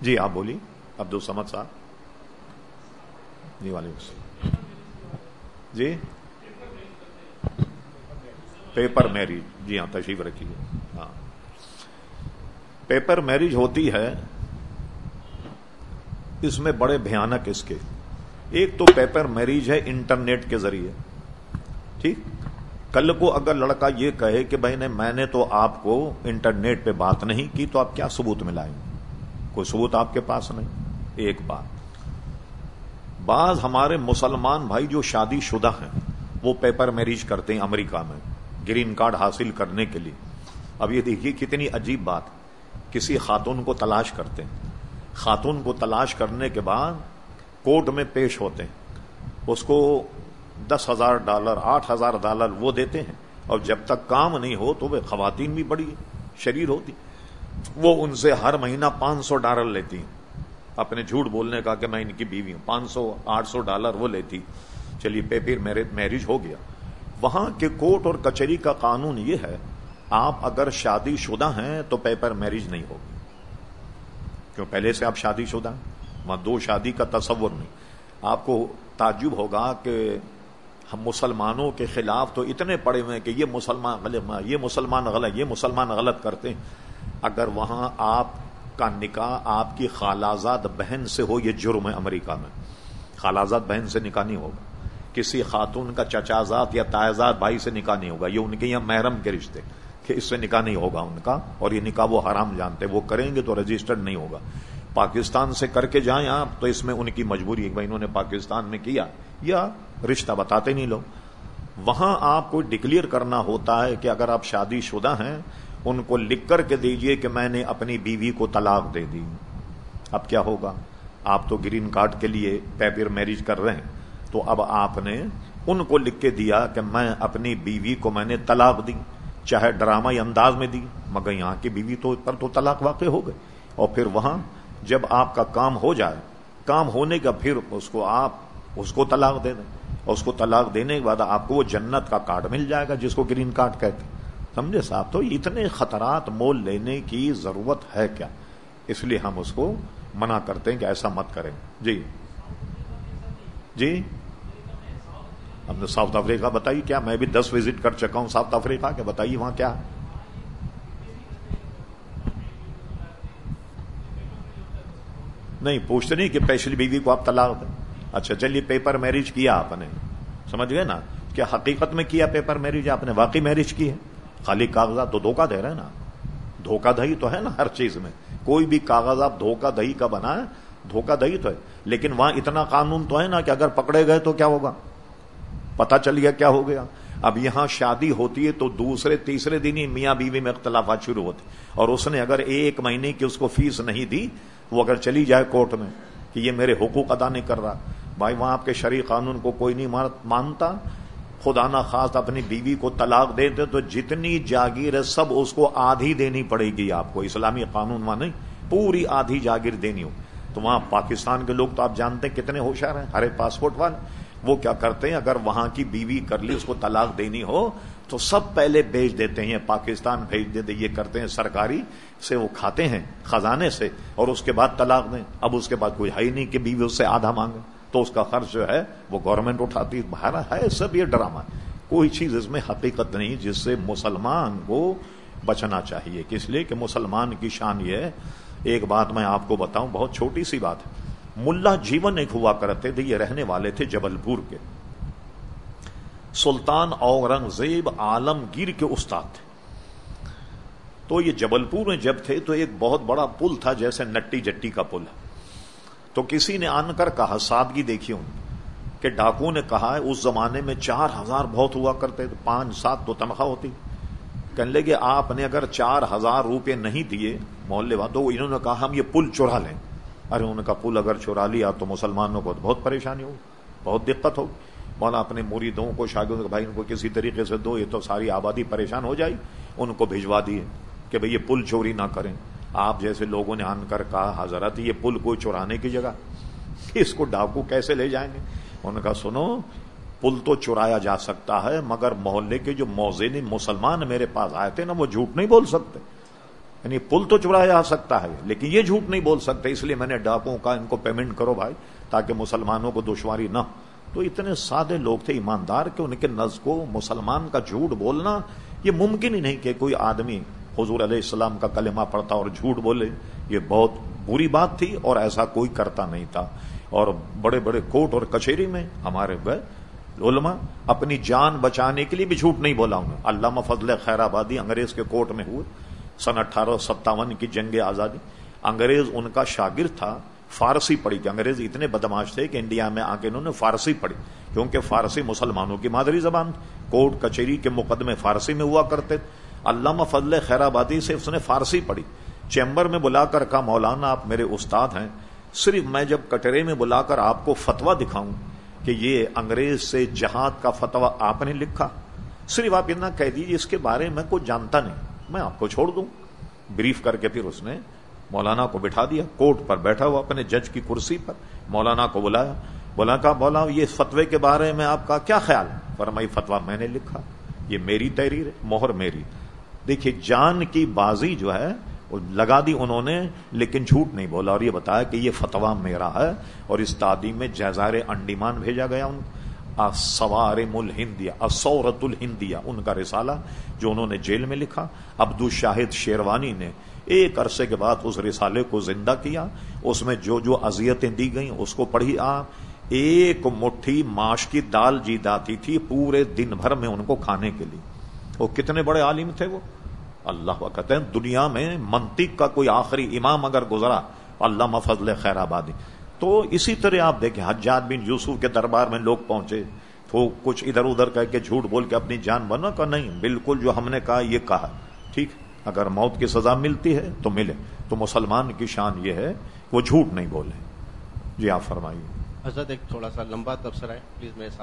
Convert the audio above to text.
جی آپ بولیے عبد السمد صاحب۔ جی وعلیکم السلام۔ جی؟ Paper marriage. جی ہاں تشریف رکھیے۔ ہاں۔ پیپر میریج ہوتی ہے اس میں بڑے بھیانک اس کے۔ ایک تو پیپر میریج ہے انٹرنیٹ کے ذریعے۔ ٹھیک؟ کل کو اگر لڑکا یہ کہے کہ بھائی نے، میں نے تو آپ کو انٹرنیٹ پہ بات نہیں کی تو آپ کیا ثبوت ملائیں گے کوئی ثبوت آپ کے پاس نہیں۔ ایک بات۔ بعض ہمارے مسلمان بھائی جو شادی شدہ ہیں، وہ پیپر میریج کرتے ہیں امریکہ میں، گرین کارڈ حاصل کرنے کے لیے۔ اب یہ دیکھیے کتنی عجیب بات۔ کسی خاتون کو تلاش کرتے ہیں۔ خاتون کو تلاش کرنے کے بعد کورٹ میں پیش ہوتے ہیں۔ اس کو دس ہزار ڈالر، آٹھ ہزار ڈالر وہ دیتے ہیں۔ اور جب تک کام نہیں ہو تو وہ خواتین بھی بڑی شریر ہوتی۔ وہ ان سے ہر مہینہ پانچ سو ڈالر لیتی اپنے جھوٹ بولنے کا کہ میں ان کی بیوی ہوں۔ پانچ سو، آٹھ سو ڈالر وہ لیتی۔ چلیے، پیپر میرج ہو گیا۔ وہاں کے کورٹ اور کچہری کا قانون یہ ہے، آپ اگر شادی شدہ ہیں تو پیپر میرج نہیں ہوگی۔ کیوں؟ پہلے سے آپ شادی شدہ ہیں۔ وہاں دو شادی کا تصور نہیں۔ آپ کو تعجب ہوگا کہ ہم مسلمانوں کے خلاف تو اتنے پڑے ہوئے ہیں کہ یہ مسلمان غلط، یہ مسلمان غلط، یہ مسلمان غلط کرتے ہیں۔ اگر وہاں آپ کا نکاح آپ کی خالازاد بہن سے ہو، یہ جرم ہے امریکہ میں۔ خالازاد بہن سے نکاح نہیں ہوگا۔ کسی خاتون کا چچازاد یا تائزاد بھائی سے نکاح نہیں ہوگا۔ یہ ان کے یہاں محرم کے رشتے کہ اس سے نکاح نہیں ہوگا ان کا اور یہ نکاح وہ حرام جانتے وہ کریں گے تو رجسٹرڈ نہیں ہوگا۔ پاکستان سے کر کے جائیں آپ تو اس میں ان کی مجبوری ہے انہوں نے پاکستان میں کیا یا رشتہ بتاتے نہیں لوگ۔ وہاں آپ کو ڈکلیئر کرنا ہوتا ہے کہ اگر آپ شادی شدہ ہیں ان کو لکھ کر کے دیجیے کہ میں نے اپنی بیوی کو طلاق دے دی۔ اب کیا ہوگا؟ آپ تو گرین کارڈ کے لیے پیپر میرج کر رہے ہیں۔ تو اب آپ نے ان کو لکھ کے دیا کہ میں اپنی بیوی کو میں نے طلاق دی، چاہے ڈرامائی انداز میں دی، مگر یہاں کی بیوی تو پر تو طلاق واقع ہو گئے اور پھر وہاں جب آپ کا کام ہو جائے، کام ہونے کا پھر اس کو آپ اس کو طلاق دے دیں۔ اور اس کو طلاق دینے کے بعد آپ کو وہ جنت کا کارڈ مل جائے گا جس کو گرین کارڈ کہتے ہیں۔ سمجھے صاحب تو اتنے خطرات مول لینے کی ضرورت ہے کیا؟ اس لیے ہم اس کو منع کرتے ہیں کہ ایسا مت کریں۔ جی۔ جی۔ ہم نے ساؤتھ افریقہ بتائیے کیا؟ میں بھی دس وزٹ کر چکا ہوں ساؤتھ افریقہ کے، بتائیے وہاں کیا؟ نہیں، پوچھتے نہیں کہ پیشلی بیوی کو آپ طلاق دیں۔ اچھا چلیے، پیپر میرج کیا آپ نے؟ سمجھ گئے نا؟ کیا حقیقت میں کیا پیپر میرج آپ نے؟ واقعی میرج کی ہے؟ خالی کاغذات تو دھوکہ دے رہے ہیں نا؟ دھوکہ دہی تو ہے نا ہر چیز میں۔ کوئی بھی کاغذ آپ دھوکہ دہی کا بنا ہے دھوکہ دہی تو ہے۔ لیکن وہاں اتنا قانون تو ہے نا کہ اگر پکڑے گئے تو کیا ہوگا؟ پتا چل گیا کیا ہو گیا۔ اب یہاں شادی ہوتی ہے تو دوسرے، تیسرے دن ہی میاں بیوی میں اختلافات شروع ہوتے اور اس نے اگر ایک مہینے کی اس کو فیس نہیں دی، وہ اگر چلی جائے کورٹ میں کہ یہ میرے حقوق ادا نہیں کر رہا، بھائی وہاں آپ کے شرع قانون کو کوئی نہیں مانتا خدا نہ خاص اپنی بیوی کو طلاق دے دے تو جتنی جاگیر ہے سب اس کو آدھی دینی پڑے گی آپ کو، اسلامی قانون وہاں نہیں، پوری آدھی جاگیر دینی ہو۔ تو وہاں پاکستان کے لوگ تو آپ جانتے ہیں کتنے ہوشیار ہیں، ہر ایک پاسپورٹ والے۔ وہ کیا کرتے ہیں، اگر وہاں کی بیوی کر لی، اس کو طلاق دینی ہو، تو سب پہلے بھیج دیتے ہیں، پاکستان بھیج دیتے یہ کرتے ہیں، سرکاری سے وہ کھاتے ہیں خزانے سے اور اس کے بعد طلاق دیں۔ اب اس کے بعد کوئی ہے ہی نہیں کہ بیوی اس سے آدھا مانگے۔ تو اس کا خرچ جو ہے وہ گورنمنٹ اٹھاتی باہر ہے سب یہ ڈرامہ۔ کوئی چیز اس میں حقیقت نہیں جس سے مسلمان کو بچنا چاہیے۔ کس لیے کہ مسلمان کی شان یہ ہے۔ ایک بات میں آپ کو بتاؤں، بہت چھوٹی سی بات ہے۔ ملا جیون ایک ہوا کرتے تھے، یہ رہنے والے تھے جبل پور کے۔ سلطان اورنگزیب عالمگیر کے استاد تھے۔ تو یہ جبل پور میں جب تھے تو ایک بہت بڑا پل تھا جیسے نٹی جٹی کا پل۔ تو کسی نے آن کر کہا، سادگی دیکھی ان کہ ڈاکو نے کہا ہے اس زمانے میں چار ہزار بہت ہوا کرتے تھے پانچ سات تو تنخواہ ہوتی۔ کہنے لگے، آپ نے اگر چار ہزار روپے نہیں دیے، محلے والوں تو انہوں نے کہا، ہم یہ پل چڑھا لیں۔ ارے ان کا پل اگر چورا لیا تو مسلمانوں کو بہت پریشانی ہو بہت دقت ہو مولا اپنے مریدوں کو، شاگردوں بھائی ان کو کسی طریقے سے دو، یہ تو ساری آبادی پریشان ہو جائے ان کو بھجوا دیے کہ بھئی یہ پل چوری نہ کریں۔ آپ جیسے لوگوں نے آن کر کہا، حضرت، یہ پل کوئی چورانے کی جگہ؟ اس کو ڈاکو کیسے لے جائیں گے؟ ان کا سنو، پل تو چرایا جا سکتا ہے، مگر محلے کے جو موزے مسلمان میرے پاس آئے تھے نا، وہ جھوٹ نہیں بول سکتے۔ یعنی پل تو چڑھایا جا سکتا ہے، لیکن یہ جھوٹ نہیں بول سکتے، اس لیے میں نے ڈاکوں کا ان کو پیمنٹ کرو بھائی، تاکہ مسلمانوں کو دشواری نہ تو اتنے سادے لوگ تھے، ایماندار، کہ ان کے نز کو مسلمان کا جھوٹ بولنا یہ ممکن ہی نہیں کہ کوئی آدمی حضور علیہ السلام کا کلمہ پڑتا اور جھوٹ بولے، یہ بہت بری بات تھی اور ایسا کوئی کرتا نہیں تھا۔ اور بڑے بڑے کوٹ اور کچہری میں ہمارے علماء اپنی جان بچانے کے لیے بھی جھوٹ نہیں بولا ہوں علامہ فضل خیر آبادی انگریز کے کوٹ میں ہوئے، سن اٹھارہ ستاون کی جنگ آزادی۔ انگریز ان کا شاگرد تھا، فارسی پڑھی کہ انگریز اتنے بدماش تھے کہ انڈیا میں آ کے انہوں نے فارسی پڑھی، کیونکہ فارسی مسلمانوں کی مادری زبان کوٹ کچہری کے مقدمے فارسی میں ہوا کرتے۔ علامہ فضل خیر آبادی سے اس نے فارسی پڑھی۔ چیمبر میں بلا کر کہا، مولانا آپ میرے استاد ہیں۔ صرف میں جب کٹرے میں بلا کر آپ کو فتوا دکھاؤں کہ یہ انگریز سے جہاد کا فتوا آپ نے لکھا، صرف آپ اتنا کہہ دیجیے اس کے بارے میں کچھ جانتا نہیں۔ میں آپ کو چھوڑ دوں۔ بریف کر کے پھر اس نے مولانا کو بٹھا دیا کوٹ پر بیٹھا ہوا اپنے جج کی کرسی پر۔ مولانا کو بلایا، بولا، کہا بولا یہ فتوے کے بارے میں آپ کا کیا خیال فرمائی فتوا میں نے لکھا، یہ میری تحریر ہے، مہر میری۔ دیکھیے جان کی بازی جو ہے، وہ لگا دی انہوں نے، لیکن جھوٹ نہیں بولا اور یہ بتایا کہ یہ فتوا میرا ہے اور اس تعدیم میں جیزار انڈیمان بھیجا گیا ان سوار الہندیا اسورت الہندیا، ان کا رسالہ جو انہوں نے جیل میں لکھا۔ عبد الشاہد شیروانی نے ایک عرصے کے بعد اس رسالے کو زندہ کیا۔ اس میں جو جو اذیتیں دی گئیں، اس کو پڑھی آپ۔ ایک مٹھی ماش کی دال جیت آتی تھی پورے دن بھر میں ان کو کھانے کے لیے۔ وہ کتنے بڑے عالم تھے وہ اللہ کہتے ہیں دنیا میں منطق کا کوئی آخری امام اگر گزرا اللہ مفضل خیر آبادی۔ تو اسی طرح آپ دیکھیں حجات بن یوسف کے دربار میں لوگ پہنچے تو کچھ ادھر ادھر کہہ کے جھوٹ بول کے اپنی جان بنا کا نہیں، بالکل جو ہم نے کہا یہ کہا۔ ٹھیک، اگر موت کی سزا ملتی ہے تو ملے۔ تو مسلمان کی شان یہ ہے، وہ جھوٹ نہیں بولے۔ جی آپ فرمائیے۔ حضرت، ایک تھوڑا سا لمبا تبصرہ ہے۔ پلیز میرے ساتھ۔